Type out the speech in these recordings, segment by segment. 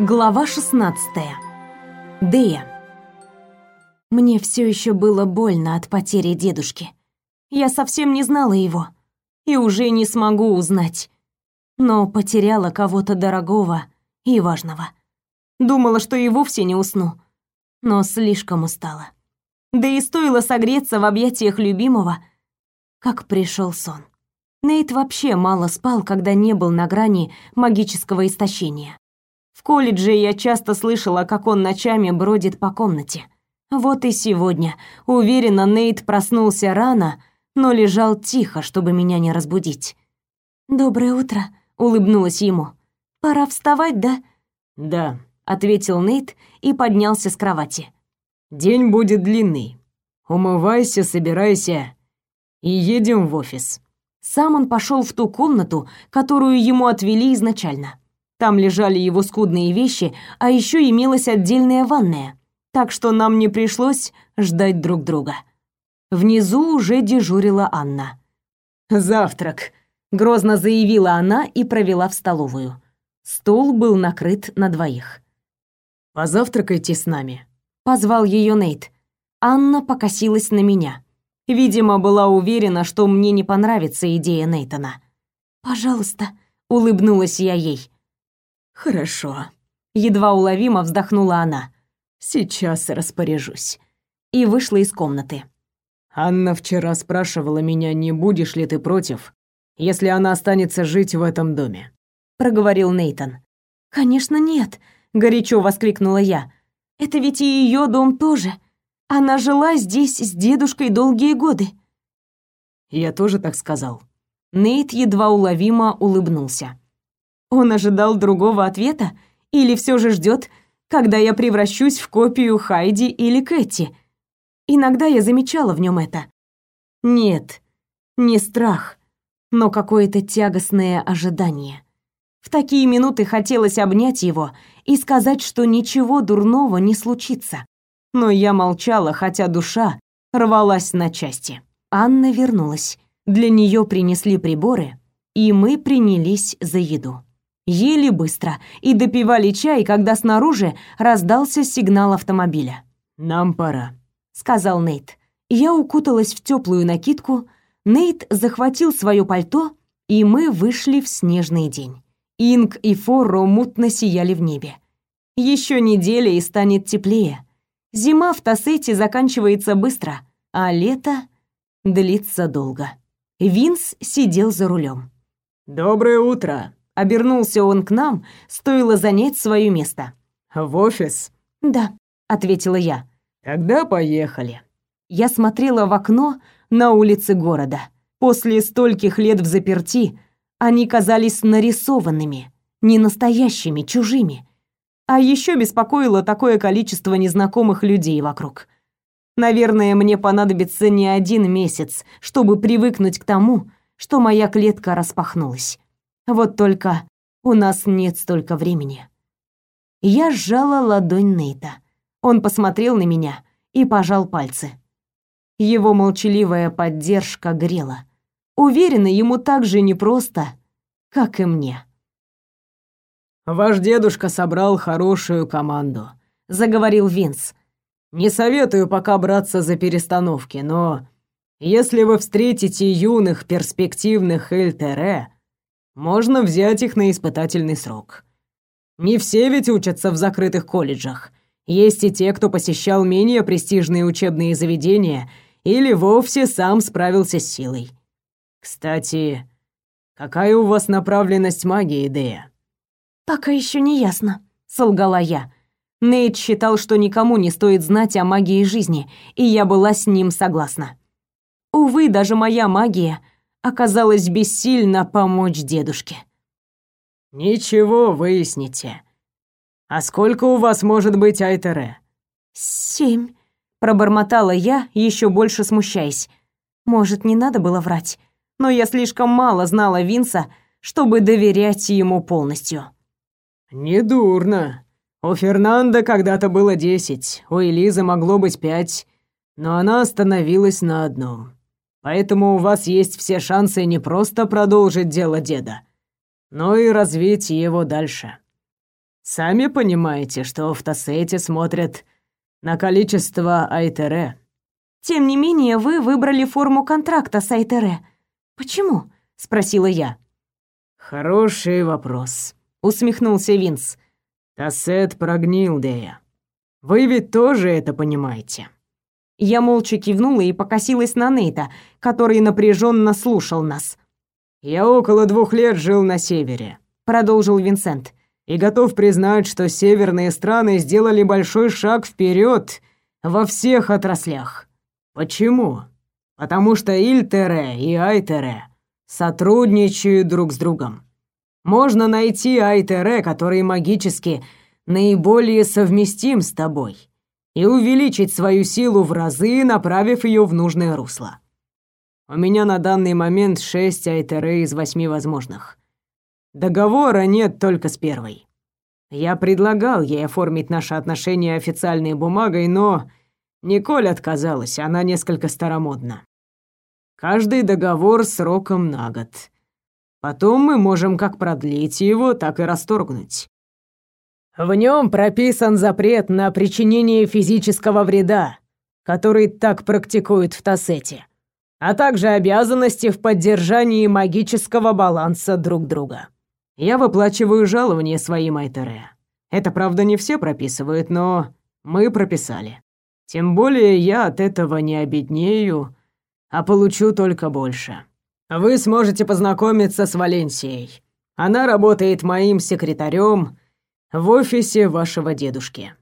Глава 16. Дея. Мне все еще было больно от потери дедушки. Я совсем не знала его и уже не смогу узнать. Но потеряла кого-то дорогого и важного. Думала, что и вовсе не усну, но слишком устала. Да и стоило согреться в объятиях любимого, как пришел сон. Нейт вообще мало спал, когда не был на грани магического истощения. В колледже я часто слышала, как он ночами бродит по комнате. Вот и сегодня. Уверена, Нейт проснулся рано, но лежал тихо, чтобы меня не разбудить. «Доброе утро», — улыбнулась ему. «Пора вставать, да?» «Да», — ответил Нейт и поднялся с кровати. «День будет длинный. Умывайся, собирайся и едем в офис». Сам он пошел в ту комнату, которую ему отвели изначально. Там лежали его скудные вещи, а еще имелась отдельная ванная, так что нам не пришлось ждать друг друга. Внизу уже дежурила Анна. «Завтрак», — грозно заявила она и провела в столовую. Стол был накрыт на двоих. «Позавтракайте с нами», — позвал ее Нейт. Анна покосилась на меня. Видимо, была уверена, что мне не понравится идея Нейтона. «Пожалуйста», — улыбнулась я ей. «Хорошо», — едва уловимо вздохнула она. «Сейчас распоряжусь». И вышла из комнаты. «Анна вчера спрашивала меня, не будешь ли ты против, если она останется жить в этом доме», — проговорил Нейтон. «Конечно нет», — горячо воскликнула я. «Это ведь и ее дом тоже. Она жила здесь с дедушкой долгие годы». «Я тоже так сказал». Нейт едва уловимо улыбнулся. Он ожидал другого ответа или все же ждет, когда я превращусь в копию Хайди или Кэти. Иногда я замечала в нем это. Нет, не страх, но какое-то тягостное ожидание. В такие минуты хотелось обнять его и сказать, что ничего дурного не случится. Но я молчала, хотя душа рвалась на части. Анна вернулась. Для нее принесли приборы, и мы принялись за еду. Ели быстро и допивали чай, когда снаружи раздался сигнал автомобиля. «Нам пора», — сказал Нейт. Я укуталась в теплую накидку, Нейт захватил свое пальто, и мы вышли в снежный день. Инг и Форро мутно сияли в небе. Еще неделя и станет теплее. Зима в Тассете заканчивается быстро, а лето длится долго. Винс сидел за рулем. «Доброе утро», Обернулся он к нам, стоило занять свое место. «В офис?» «Да», — ответила я. «Тогда поехали». Я смотрела в окно на улицы города. После стольких лет в заперти они казались нарисованными, не настоящими, чужими. А еще беспокоило такое количество незнакомых людей вокруг. Наверное, мне понадобится не один месяц, чтобы привыкнуть к тому, что моя клетка распахнулась. Вот только у нас нет столько времени. Я сжала ладонь Нейта. Он посмотрел на меня и пожал пальцы. Его молчаливая поддержка грела. Уверена, ему так же непросто, как и мне. «Ваш дедушка собрал хорошую команду», — заговорил Винс. «Не советую пока браться за перестановки, но если вы встретите юных перспективных Эльтере, можно взять их на испытательный срок. Не все ведь учатся в закрытых колледжах. Есть и те, кто посещал менее престижные учебные заведения или вовсе сам справился с силой. Кстати, какая у вас направленность магии, Дея? Пока еще не ясно, солгала я. Нейт считал, что никому не стоит знать о магии жизни, и я была с ним согласна. Увы, даже моя магия оказалась бессильна помочь дедушке. «Ничего, выясните. А сколько у вас может быть Айтере?» «Семь», — пробормотала я, еще больше смущаясь. Может, не надо было врать, но я слишком мало знала Винса, чтобы доверять ему полностью. «Недурно. У Фернанда когда-то было десять, у Элизы могло быть пять, но она остановилась на одном. Поэтому у вас есть все шансы не просто продолжить дело деда, но и развить его дальше. Сами понимаете, что в Тассете смотрят на количество Айтере. Тем не менее, вы выбрали форму контракта с Айтере. Почему? спросила я. Хороший вопрос, усмехнулся Винс. Тассет прогнил, Дея. Вы ведь тоже это понимаете. Я молча кивнула и покосилась на Нейта, который напряженно слушал нас. «Я около двух лет жил на севере», — продолжил Винсент, «и готов признать, что северные страны сделали большой шаг вперед во всех отраслях. Почему? Потому что Ильтере и Айтере сотрудничают друг с другом. Можно найти Айтере, который магически наиболее совместим с тобой, и увеличить свою силу в разы, направив ее в нужное русло. У меня на данный момент шесть Айтере из восьми возможных. Договора нет только с первой. Я предлагал ей оформить наши отношения официальной бумагой, но Николь отказалась, она несколько старомодна. Каждый договор сроком на год. Потом мы можем как продлить его, так и расторгнуть. В нем прописан запрет на причинение физического вреда, который так практикуют в Тассете, а также обязанности в поддержании магического баланса друг друга. Я выплачиваю жалование своим Айтере. Это, правда, не все прописывают, но мы прописали. Тем более я от этого не обеднею, а получу только больше. Вы сможете познакомиться с Валенсией. Она работает моим секретарем в офисе вашего дедушки».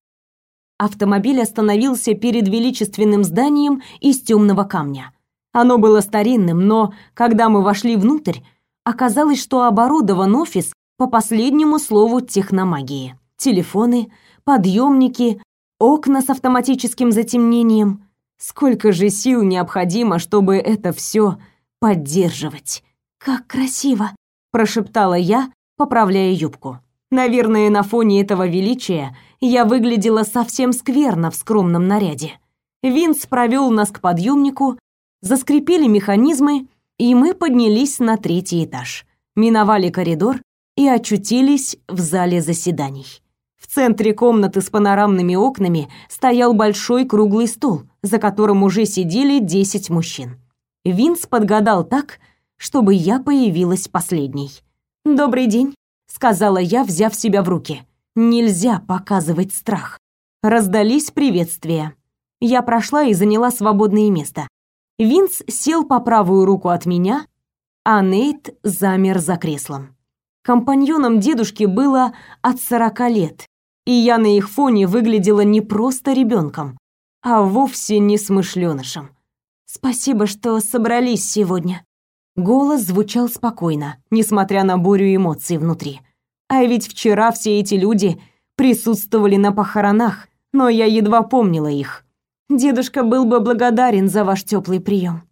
Автомобиль остановился перед величественным зданием из темного камня. Оно было старинным, но когда мы вошли внутрь, оказалось, что оборудован офис по последнему слову техномагии. Телефоны, подъемники, окна с автоматическим затемнением. Сколько же сил необходимо, чтобы это все поддерживать? Как красиво, прошептала я, поправляя юбку. Наверное, на фоне этого величия я выглядела совсем скверно в скромном наряде. Винс провел нас к подъемнику, заскрипели механизмы, и мы поднялись на третий этаж, миновали коридор и очутились в зале заседаний. В центре комнаты с панорамными окнами стоял большой круглый стол, за которым уже сидели 10 мужчин. Винс подгадал так, чтобы я появилась последней. «Добрый день», сказала я, взяв себя в руки. Нельзя показывать страх. Раздались приветствия. Я прошла и заняла свободное место. Винс сел по правую руку от меня, а Нейт замер за креслом. Компаньоном дедушки было от сорока лет, и я на их фоне выглядела не просто ребенком, а вовсе не смышленышем. Спасибо, что собрались сегодня. Голос звучал спокойно, несмотря на бурю эмоций внутри. А ведь вчера все эти люди присутствовали на похоронах, но я едва помнила их. Дедушка был бы благодарен за ваш теплый прием.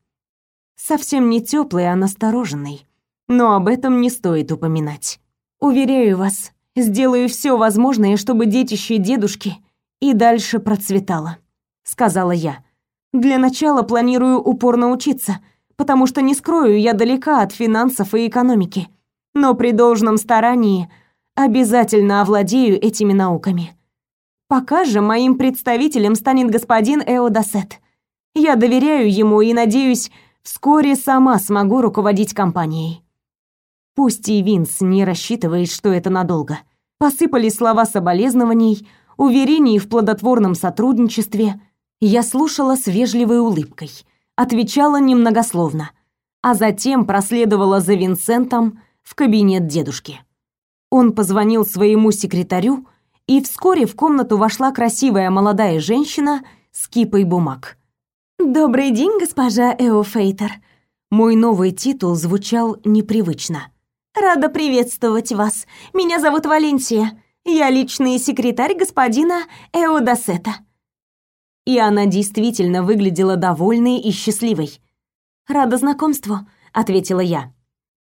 Совсем не теплый, а настороженный. Но об этом не стоит упоминать. Уверяю вас, сделаю все возможное, чтобы детище дедушки и дальше процветало, сказала я. Для начала планирую упорно учиться — потому что, не скрою, я далека от финансов и экономики. Но при должном старании обязательно овладею этими науками. Пока же моим представителем станет господин Эодасет. Я доверяю ему и надеюсь, вскоре сама смогу руководить компанией. Пусть и Винс не рассчитывает, что это надолго. Посыпались слова соболезнований, уверений в плодотворном сотрудничестве. Я слушала с вежливой улыбкой – отвечала немногословно, а затем проследовала за Винсентом в кабинет дедушки. Он позвонил своему секретарю, и вскоре в комнату вошла красивая молодая женщина с кипой бумаг. «Добрый день, госпожа Эофейтер». Мой новый титул звучал непривычно. «Рада приветствовать вас. Меня зовут Валенсия. Я личный секретарь господина Эодасета и она действительно выглядела довольной и счастливой. «Рада знакомству», — ответила я.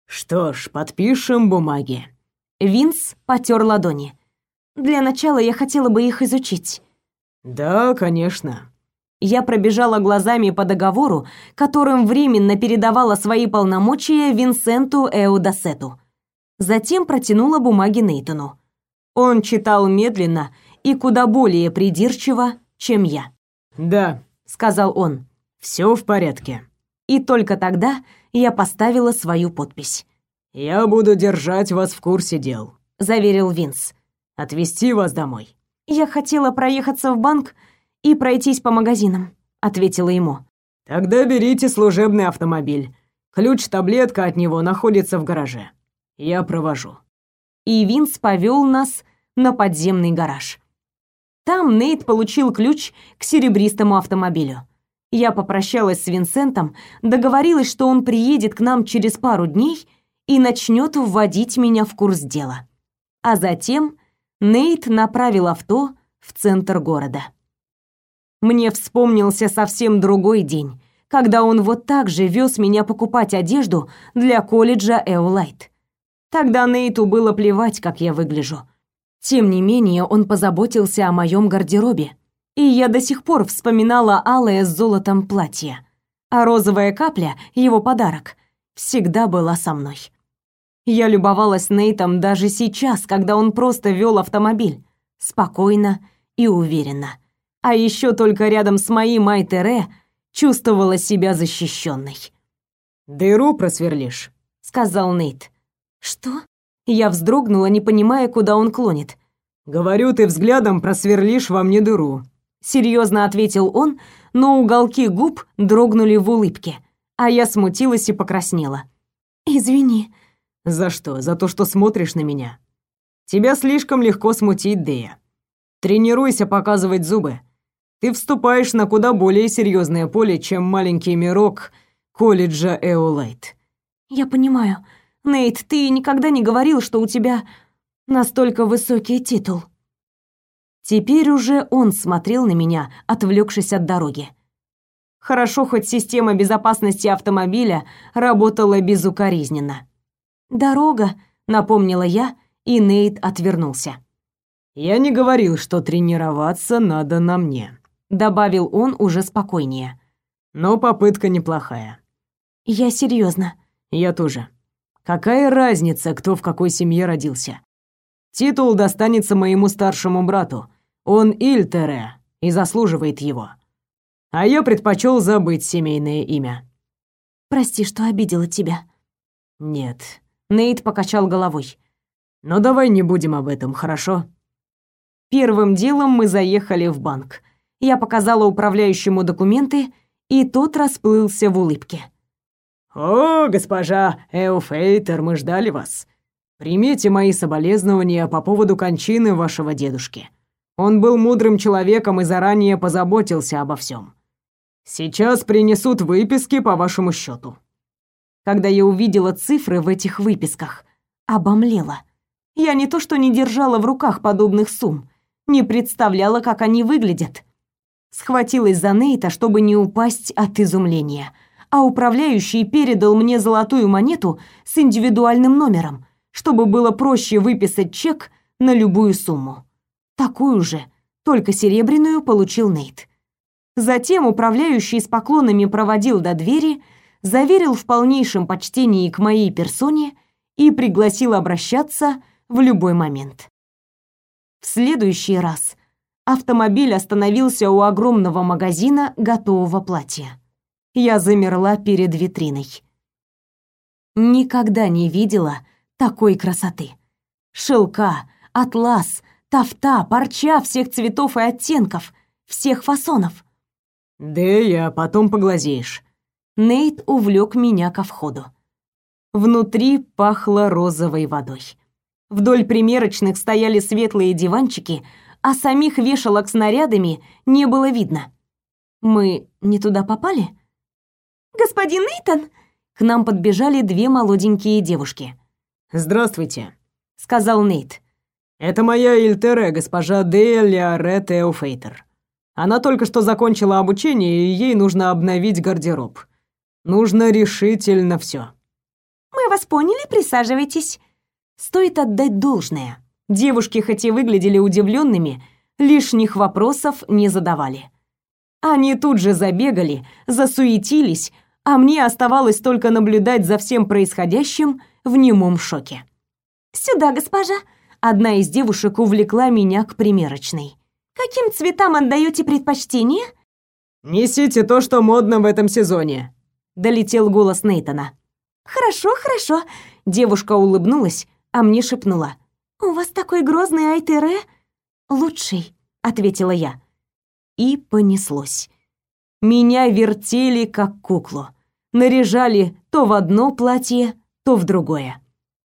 «Что ж, подпишем бумаги». Винс потер ладони. «Для начала я хотела бы их изучить». «Да, конечно». Я пробежала глазами по договору, которым временно передавала свои полномочия Винсенту Эудасету. Затем протянула бумаги Нейтону. Он читал медленно и куда более придирчиво, чем я. «Да», — сказал он, — «все в порядке». И только тогда я поставила свою подпись. «Я буду держать вас в курсе дел», — заверил Винс. «Отвезти вас домой». «Я хотела проехаться в банк и пройтись по магазинам», — ответила ему. «Тогда берите служебный автомобиль. Ключ-таблетка от него находится в гараже. Я провожу». И Винс повел нас на подземный гараж. Там Нейт получил ключ к серебристому автомобилю. Я попрощалась с Винсентом, договорилась, что он приедет к нам через пару дней и начнет вводить меня в курс дела. А затем Нейт направил авто в центр города. Мне вспомнился совсем другой день, когда он вот так же вез меня покупать одежду для колледжа Эолайт. Тогда Нейту было плевать, как я выгляжу. Тем не менее, он позаботился о моем гардеробе, и я до сих пор вспоминала алое с золотом платье, а розовая капля, его подарок, всегда была со мной. Я любовалась Нейтом даже сейчас, когда он просто вел автомобиль, спокойно и уверенно. А еще только рядом с моей Майтере чувствовала себя защищенной. «Дыру просверлишь», — сказал Нейт. «Что?» Я вздрогнула, не понимая, куда он клонит. «Говорю, ты взглядом просверлишь во мне дыру», — серьезно ответил он, но уголки губ дрогнули в улыбке, а я смутилась и покраснела. «Извини», за что? За то, что смотришь на меня? Тебя слишком легко смутить, Дея. Тренируйся показывать зубы. Ты вступаешь на куда более серьезное поле, чем маленький мирок колледжа Эолайт. Я понимаю. Нейт, ты никогда не говорил, что у тебя настолько высокий титул. Теперь уже он смотрел на меня, отвлекшись от дороги. Хорошо, хоть система безопасности автомобиля работала безукоризненно. «Дорога», — напомнила я, и Нейт отвернулся. «Я не говорил, что тренироваться надо на мне», — добавил он уже спокойнее. «Но попытка неплохая». «Я серьезно. «Я тоже. Какая разница, кто в какой семье родился? Титул достанется моему старшему брату. Он Ильтере и заслуживает его. А я предпочел забыть семейное имя». «Прости, что обидела тебя». «Нет, Нейт покачал головой. «Но давай не будем об этом, хорошо?» Первым делом мы заехали в банк. Я показала управляющему документы, и тот расплылся в улыбке. «О, госпожа Эуфейтер, мы ждали вас. Примите мои соболезнования по поводу кончины вашего дедушки. Он был мудрым человеком и заранее позаботился обо всем. Сейчас принесут выписки по вашему счету когда я увидела цифры в этих выписках. Обомлела. Я не то что не держала в руках подобных сумм, не представляла, как они выглядят. Схватилась за Нейта, чтобы не упасть от изумления, а управляющий передал мне золотую монету с индивидуальным номером, чтобы было проще выписать чек на любую сумму. Такую же, только серебряную, получил Нейт. Затем управляющий с поклонами проводил до двери, заверил в полнейшем почтении к моей персоне и пригласил обращаться в любой момент. В следующий раз автомобиль остановился у огромного магазина готового платья. Я замерла перед витриной. Никогда не видела такой красоты. Шелка, атлас, тафта, парча всех цветов и оттенков, всех фасонов. «Да я потом поглазеешь», Нейт увлек меня ко входу. Внутри пахло розовой водой. Вдоль примерочных стояли светлые диванчики, а самих вешалок с нарядами не было видно. Мы не туда попали? Господин Нейтан, к нам подбежали две молоденькие девушки. Здравствуйте, сказал Нейт. Это моя Ильтере, госпожа Дея Теофейтер. Она только что закончила обучение, и ей нужно обновить гардероб. Нужно решительно все. Мы вас поняли, присаживайтесь. Стоит отдать должное. Девушки хоть и выглядели удивленными, лишних вопросов не задавали. Они тут же забегали, засуетились, а мне оставалось только наблюдать за всем происходящим в немом шоке. «Сюда, госпожа!» — Одна из девушек увлекла меня к примерочной. «Каким цветам отдаете предпочтение?» «Несите то, что модно в этом сезоне», — долетел голос Нейтона. «Хорошо, хорошо», — девушка улыбнулась, а мне шепнула. «У вас такой грозный Айтере?» «Лучший», — ответила я. И понеслось. Меня вертели как куклу. Наряжали то в одно платье, то в другое.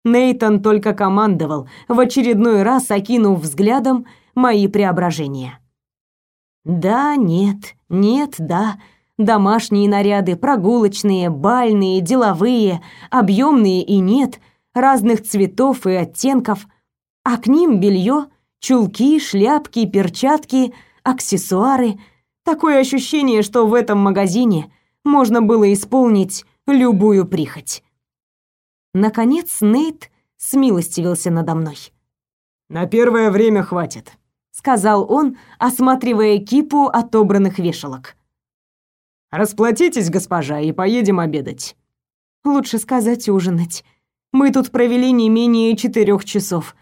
Нейтон только командовал, в очередной раз окинув взглядом мои преображения. Да, нет, нет, да. Домашние наряды, прогулочные, бальные, деловые, объемные и нет, разных цветов и оттенков, а к ним белье, чулки, шляпки, перчатки, аксессуары. Такое ощущение, что в этом магазине можно было исполнить любую прихоть. Наконец Нейт смилостивился надо мной. «На первое время хватит», — сказал он, осматривая кипу отобранных вешалок. «Расплатитесь, госпожа, и поедем обедать». «Лучше сказать ужинать. Мы тут провели не менее четырех часов».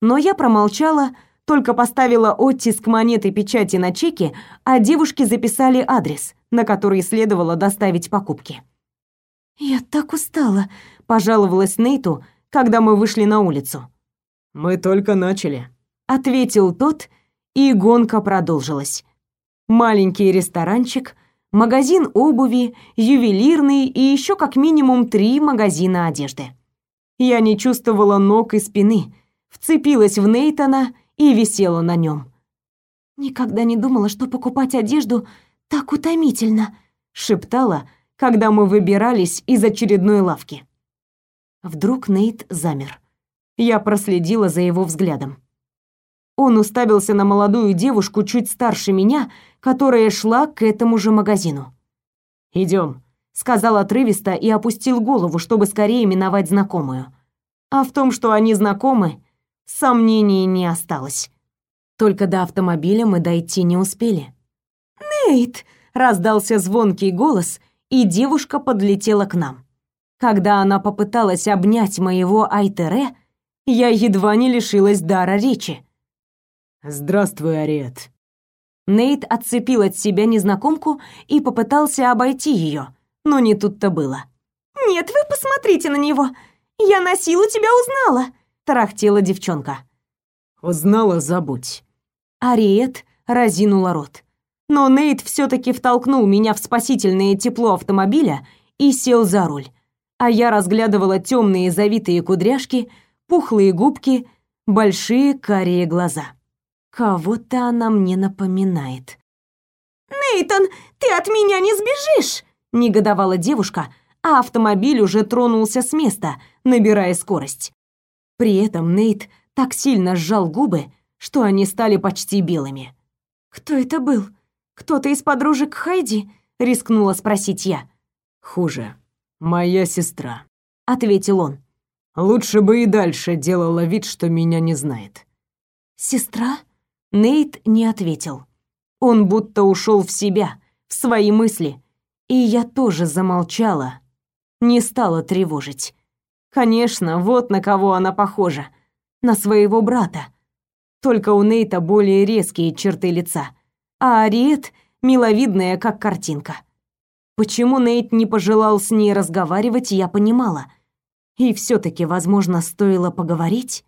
Но я промолчала, только поставила оттиск монеты печати на чеке, а девушки записали адрес, на который следовало доставить покупки. «Я так устала», — пожаловалась Нейту, когда мы вышли на улицу. «Мы только начали», — ответил тот, и гонка продолжилась. Маленький ресторанчик, магазин обуви, ювелирный и еще как минимум три магазина одежды. Я не чувствовала ног и спины, вцепилась в Нейтона и висела на нем. «Никогда не думала, что покупать одежду так утомительно», — шептала, когда мы выбирались из очередной лавки. Вдруг Нейт замер. Я проследила за его взглядом. Он уставился на молодую девушку чуть старше меня, которая шла к этому же магазину. «Идем», — сказал отрывисто и опустил голову, чтобы скорее миновать знакомую. А в том, что они знакомы, сомнений не осталось. Только до автомобиля мы дойти не успели. «Нейт!» — раздался звонкий голос, и девушка подлетела к нам. Когда она попыталась обнять моего Айтере, я едва не лишилась дара речи. «Здравствуй, Ариет». Нейт отцепил от себя незнакомку и попытался обойти ее, но не тут-то было. «Нет, вы посмотрите на него! Я на силу тебя узнала!» – тарахтела девчонка. «Узнала, забудь». Ариет разинула рот. Но Нейт все таки втолкнул меня в спасительное тепло автомобиля и сел за руль а я разглядывала темные завитые кудряшки, пухлые губки, большие карие глаза. Кого-то она мне напоминает. «Нейтан, ты от меня не сбежишь!» — негодовала девушка, а автомобиль уже тронулся с места, набирая скорость. При этом Нейт так сильно сжал губы, что они стали почти белыми. «Кто это был? Кто-то из подружек Хайди?» — рискнула спросить я. «Хуже», «Моя сестра», — ответил он. «Лучше бы и дальше делала вид, что меня не знает». «Сестра?» Нейт не ответил. Он будто ушел в себя, в свои мысли. И я тоже замолчала, не стала тревожить. Конечно, вот на кого она похожа. На своего брата. Только у Нейта более резкие черты лица, а Ариет миловидная, как картинка. Почему Нейт не пожелал с ней разговаривать, я понимала. И все таки возможно, стоило поговорить.